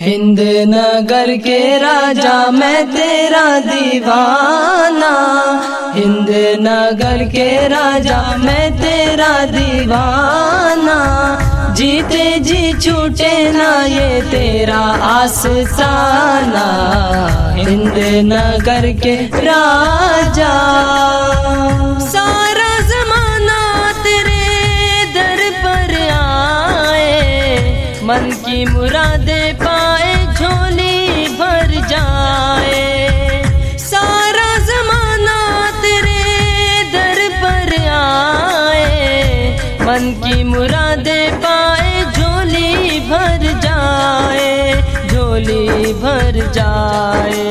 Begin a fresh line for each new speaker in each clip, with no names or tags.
हिंद नगर के राजा, मैं तेरा दीवाना। हिंद नगर के राजा, मैं तेरा दीवाना। जीते जी छूटे ना, ये तेरा आससाना हिंद नगर के राजा।
सारा तेरे दर पर आए। मन की मुरादे मन की मुरादे पाए, झोली भर जाए, झोली भर जाए।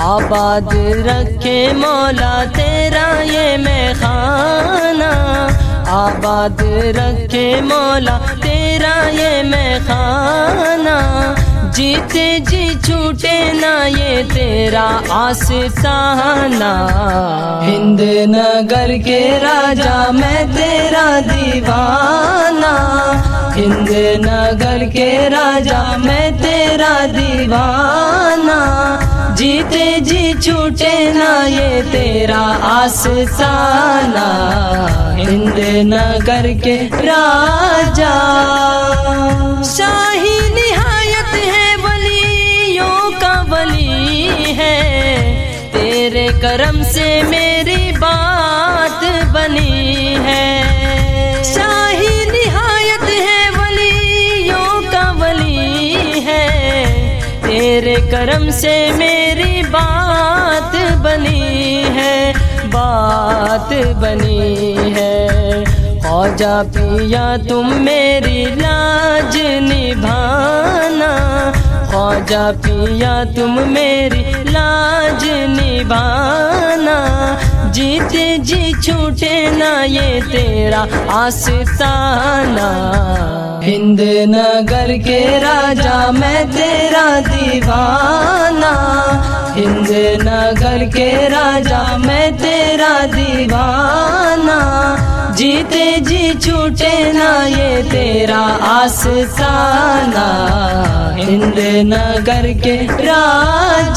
आबाद रखे मौला तेरा ये मैं खाना आबाद रखे मौला तेरा ये मैं खाना जीते जी छूटे ना, ये तेरा आसताना।
हिंद नगर के राजा, मैं तेरा दीवाना। हिंद नगर के राजा, मैं तेरा दीवाना। जीते जी छूटे ना, ये तेरा आसताना। हिंद नगर के राजा
शाही करम से मेरी बात बनी है। शाही निहायत है, वलियों का वली है। तेरे करम से मेरी बात बनी है, बात बनी है। ख्वाजा पिया तुम मेरी लाज निभाना, ख्वाजा पिया तुम मेरी निभाना। जीते जी छूटे ना ये तेरा आस्ताना।
हिंद नगर के राजा, मैं तेरा दीवाना। हिंद नगर के राजा, मैं तेरा दीवाना। जीते जी छूटे ना ये तेरा आसताना। हिंद नगर के राजा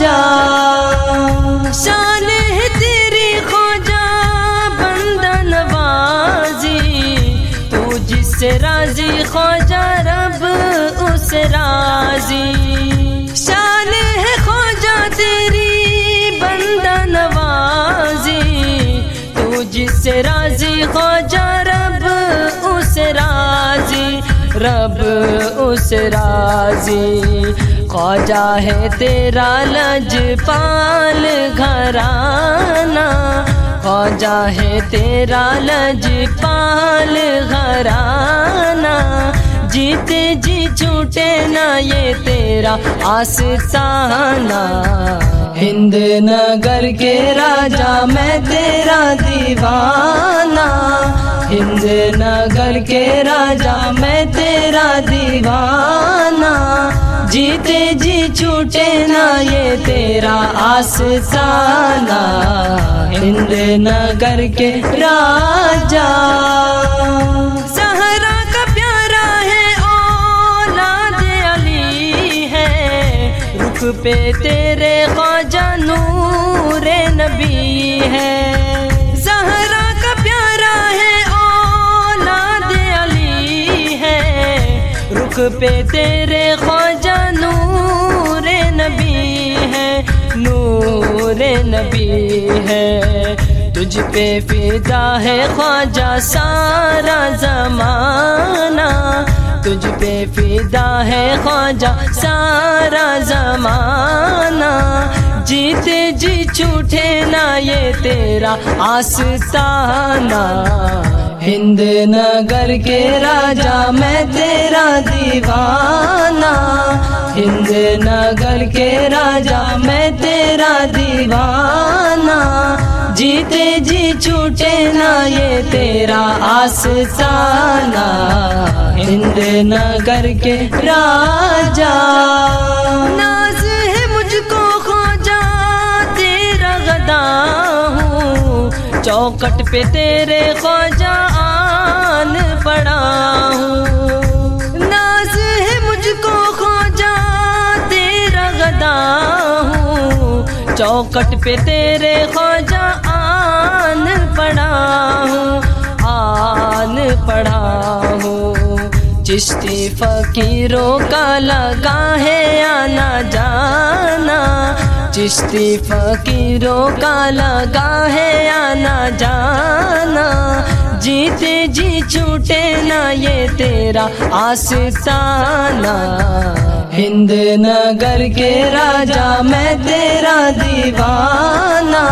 खोजा रब उस राज़ी। शान है खोजा तेरी, बंदा नवाजी। तू जिससे राज़ी खोजा रब उस राज़ी। रब उस राज़ी। ख्वाजा है तेरा लजपाल घराना। ख्वाजा है तेरा लजपाल घराना। जीते जी छूटे ना ये तेरा आस्ताना।
हिंद नगर के राजा मैं तेरा दीवाना। हिंद नगर के राजा मैं तेरा दीवाना। जीते जी छूटे ना ये तेरा आसाना हिंद नगर के राजा।
सहरा का प्यारा है औलाद अली है। रुख पे तेरे ख्वाजा नूर नबी है। सहरा का प्यारा है औलाद अली है। रुख पे तेरे ख्वाजा नूर नबी है नूर नबी है। तुझ पे फिदा है ख्वाजा सारा जमाना। तुझ पे फिदा है ख्वाजा, सारा जमाना। जीते जी छूटे ना ये तेरा आस्ताना।
हिंद नगर के राजा, मैं तेरा दीवाना। हिंद नगर के राजा, मैं तेरा दीवाना। जीते जी छूटे ना ये तेरा आसाना हिंद नगर के राजा।
नाज है मुझको खोजा तेरा गदा हूँ। चौकट पे तेरे खोजा आन पड़ा हूँ। चौकट पे तेरे खोज चिश्ती फकीरों का लगा है आना जाना। चिश्ती फकीरों का लगा है आना जाना। जीते जी छूटे ना ये तेरा आस्ताना।
हिंद नगर के राजा, मैं तेरा दीवाना।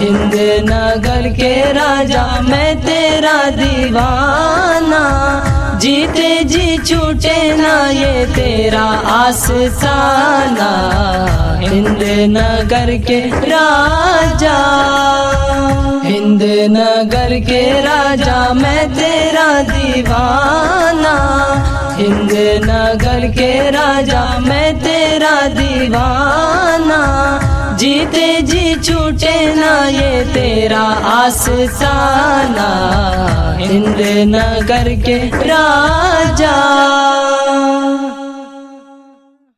हिंद नगर के राजा, मैं तेरा दीवाना। जीते जी छूटे ना ये तेरा आसाना हिंद नगर के राजा हिंद नगर के राजा, मैं तेरा दीवाना। हिंद नगर के राजा, मैं तेरा दीवाना। जीते जी छूटे ना, ये तेरा आस्ताना। हिंद नगर के राजा।